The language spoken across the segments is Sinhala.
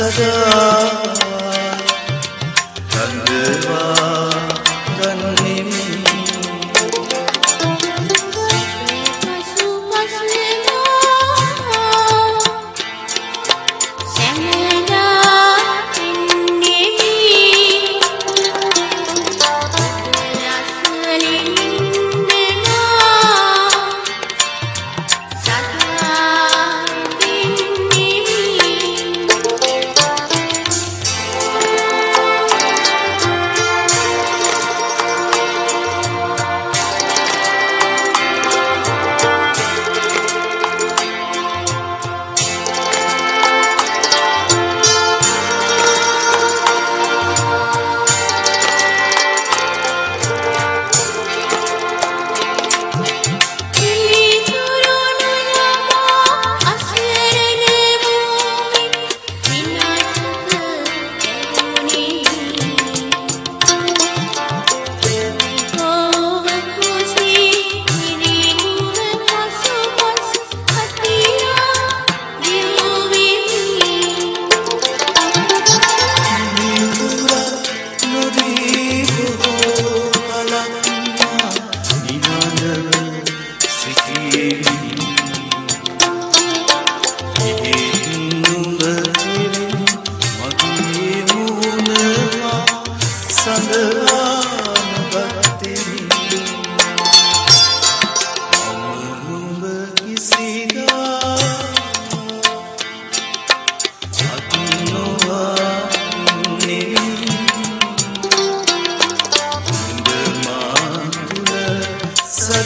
صدا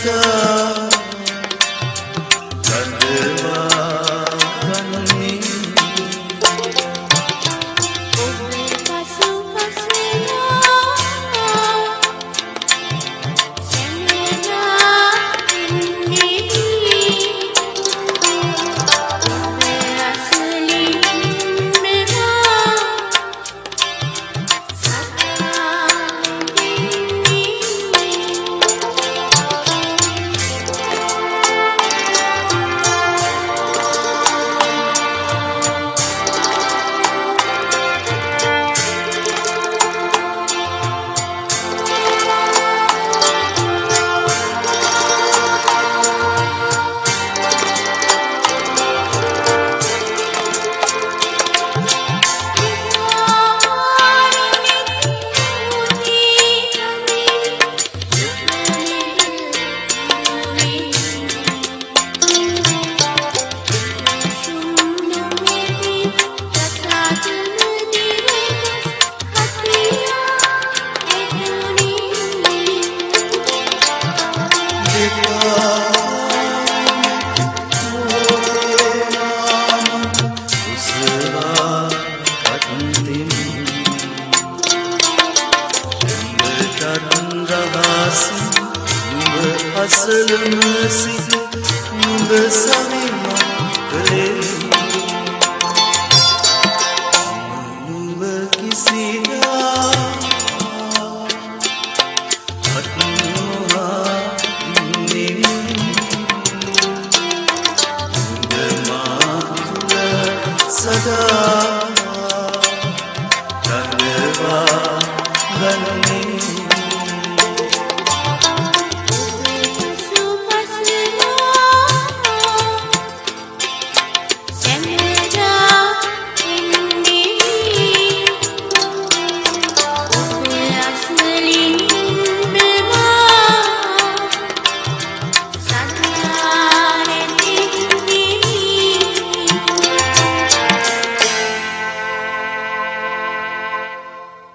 go අසලම සිට නුඹ සවිමත් කළේ